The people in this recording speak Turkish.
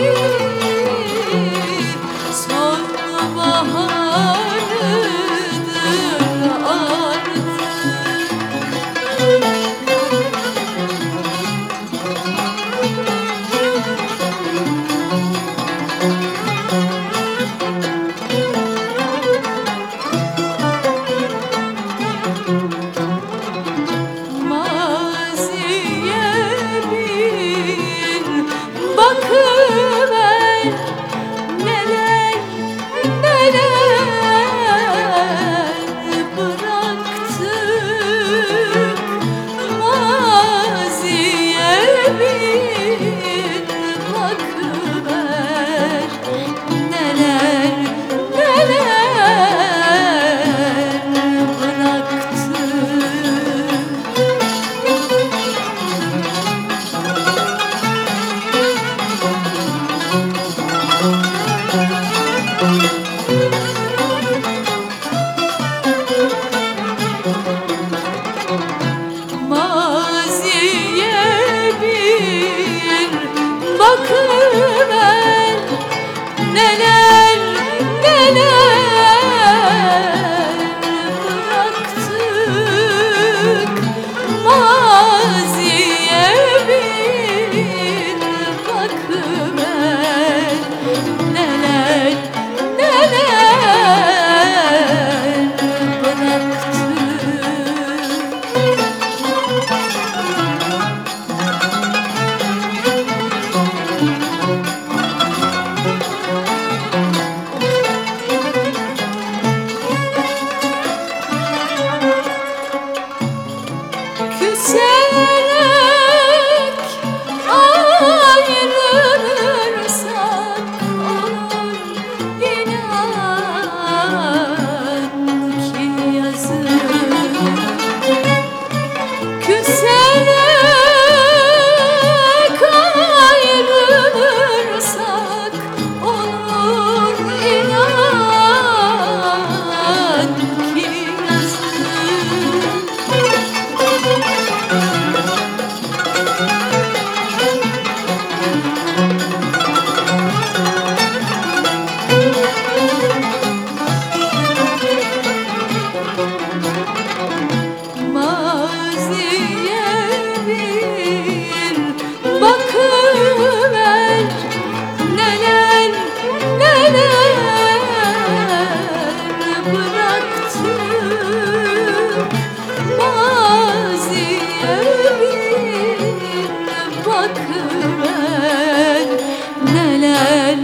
you. götüren neler